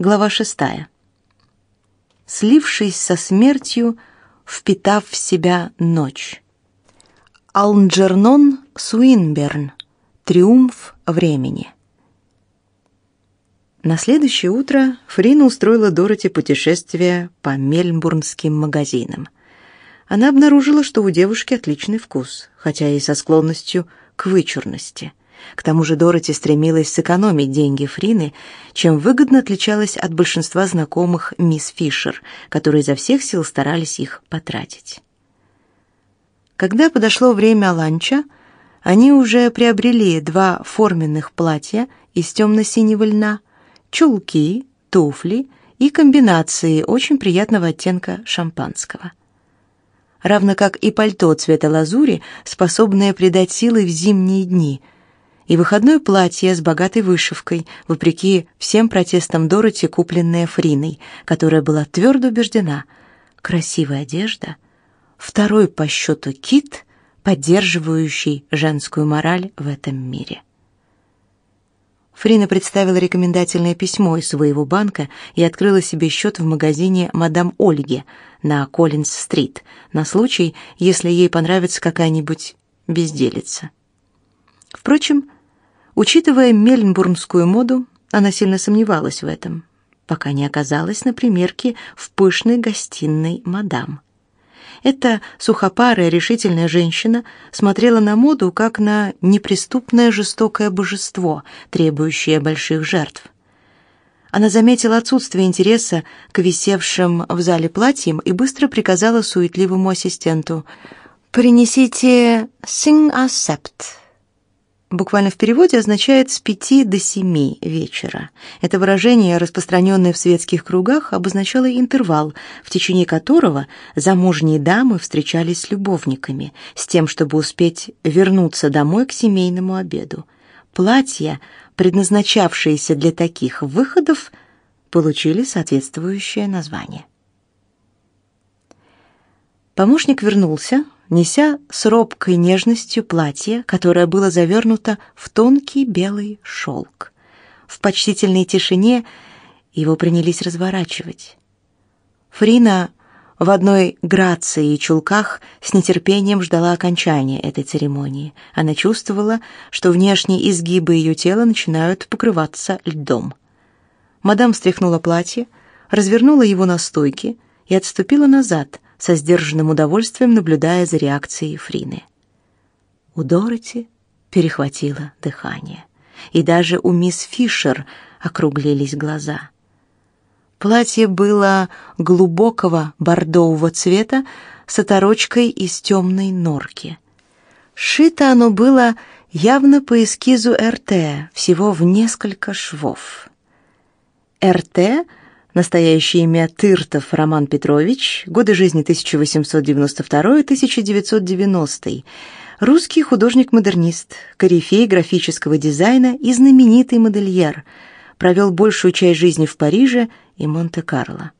Глава шестая. Слившись со смертью, впитав в себя ночь. Алнджернон Суинберн. Триумф времени. На следующее утро Фрина устроила Дороти путешествие по мельбурнским магазинам. Она обнаружила, что у девушки отличный вкус, хотя и со склонностью к вычурности. К тому же Дороти стремилась сэкономить деньги Фрины, чем выгодно отличалась от большинства знакомых мисс Фишер, которые изо всех сил старались их потратить. Когда подошло время ланча, они уже приобрели два форменных платья из темно-синего льна – чулки, туфли и комбинации очень приятного оттенка шампанского. Равно как и пальто цвета лазури, способное придать силы в зимние дни, и выходное платье с богатой вышивкой, вопреки всем протестам Дороти, купленное Фриной, которая была твердо убеждена, красивая одежда — второй по счету кит, поддерживающий женскую мораль в этом мире. Фрина представила рекомендательное письмо из своего банка и открыла себе счет в магазине «Мадам Ольги» на Коллинс-стрит на случай, если ей понравится какая-нибудь безделица. Впрочем, учитывая мельбурнскую моду, она сильно сомневалась в этом, пока не оказалась на примерке в пышной гостиной «Мадам». Эта сухопарая, решительная женщина смотрела на моду как на неприступное жестокое божество, требующее больших жертв. Она заметила отсутствие интереса к висевшим в зале платьям и быстро приказала суетливому ассистенту «Принесите «sing accept» буквально в переводе означает «с пяти до семи вечера». Это выражение, распространенное в светских кругах, обозначало интервал, в течение которого замужние дамы встречались с любовниками, с тем, чтобы успеть вернуться домой к семейному обеду. Платья, предназначавшиеся для таких выходов, получили соответствующее название. Помощник вернулся, неся с робкой нежностью платье, которое было завернуто в тонкий белый шелк. В почтительной тишине его принялись разворачивать. Фрина в одной грации и чулках с нетерпением ждала окончания этой церемонии. Она чувствовала, что внешние изгибы ее тела начинают покрываться льдом. Мадам встряхнула платье, развернула его на стойке и отступила назад, со сдержанным удовольствием наблюдая за реакцией Фрины. У Дороти перехватило дыхание, и даже у мисс Фишер округлились глаза. Платье было глубокого бордового цвета с оторочкой из темной норки. Шито оно было явно по эскизу РТ, всего в несколько швов. РТ Настоящее имя Тыртов Роман Петрович, годы жизни 1892-1990. Русский художник-модернист, корифей графического дизайна и знаменитый модельер. Провел большую часть жизни в Париже и Монте-Карло.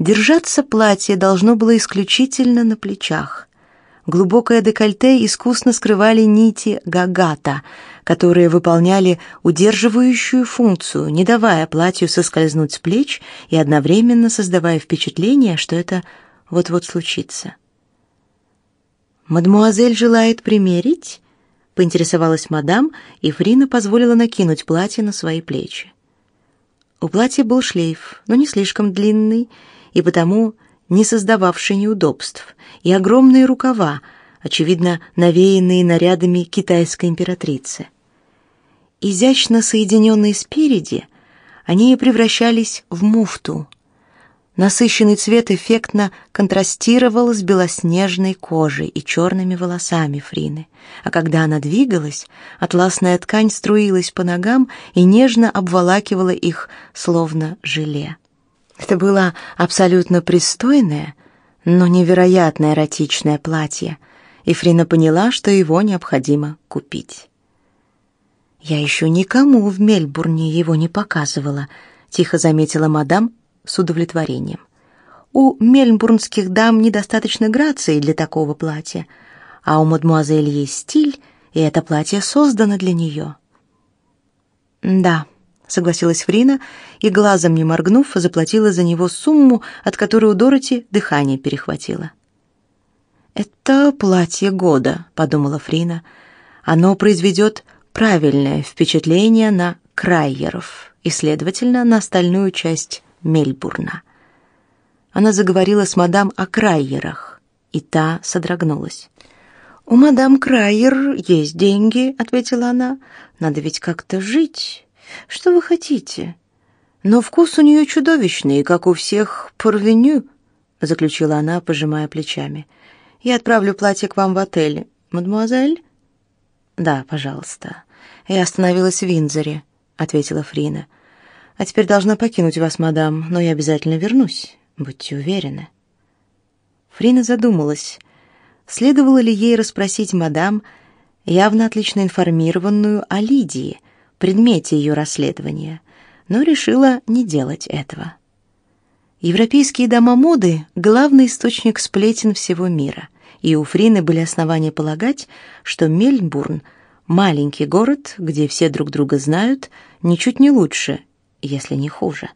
Держаться платье должно было исключительно на плечах. Глубокое декольте искусно скрывали нити гагата – которые выполняли удерживающую функцию, не давая платью соскользнуть с плеч и одновременно создавая впечатление, что это вот-вот случится. «Мадмуазель желает примерить?» — поинтересовалась мадам, и Фрина позволила накинуть платье на свои плечи. У платья был шлейф, но не слишком длинный, и потому не создававший неудобств, и огромные рукава, очевидно, навеянные нарядами китайской императрицы. Изящно соединенные спереди, они превращались в муфту. Насыщенный цвет эффектно контрастировал с белоснежной кожей и черными волосами Фрины, а когда она двигалась, атласная ткань струилась по ногам и нежно обволакивала их, словно желе. Это было абсолютно пристойное, но невероятно эротичное платье, и Фрина поняла, что его необходимо купить. Я еще никому в Мельбурне его не показывала, тихо заметила мадам с удовлетворением. У мельбурнских дам недостаточно грации для такого платья, а у мадемуазель есть стиль, и это платье создано для нее. Да, согласилась Фрина и глазом не моргнув, заплатила за него сумму, от которой у Дороти дыхание перехватило. Это платье года, подумала Фрина. Оно произведет правильное впечатление на крайеров и, следовательно, на остальную часть Мельбурна. Она заговорила с мадам о крайерах, и та содрогнулась. «У мадам Крайер есть деньги», — ответила она. «Надо ведь как-то жить. Что вы хотите?» «Но вкус у нее чудовищный, как у всех порвеню», — заключила она, пожимая плечами. «Я отправлю платье к вам в отель, мадемуазель?» «Да, пожалуйста. Я остановилась в Винзоре», — ответила Фрина. «А теперь должна покинуть вас, мадам, но я обязательно вернусь, будьте уверены». Фрина задумалась следовало ли ей расспросить мадам, явно отлично информированную о Лидии, предмете ее расследования, но решила не делать этого. Европейские дома моды главный источник сплетен всего мира, и у Фрины были основания полагать, что Мельбурн маленький город, где все друг друга знают, ничуть не лучше, если не хуже.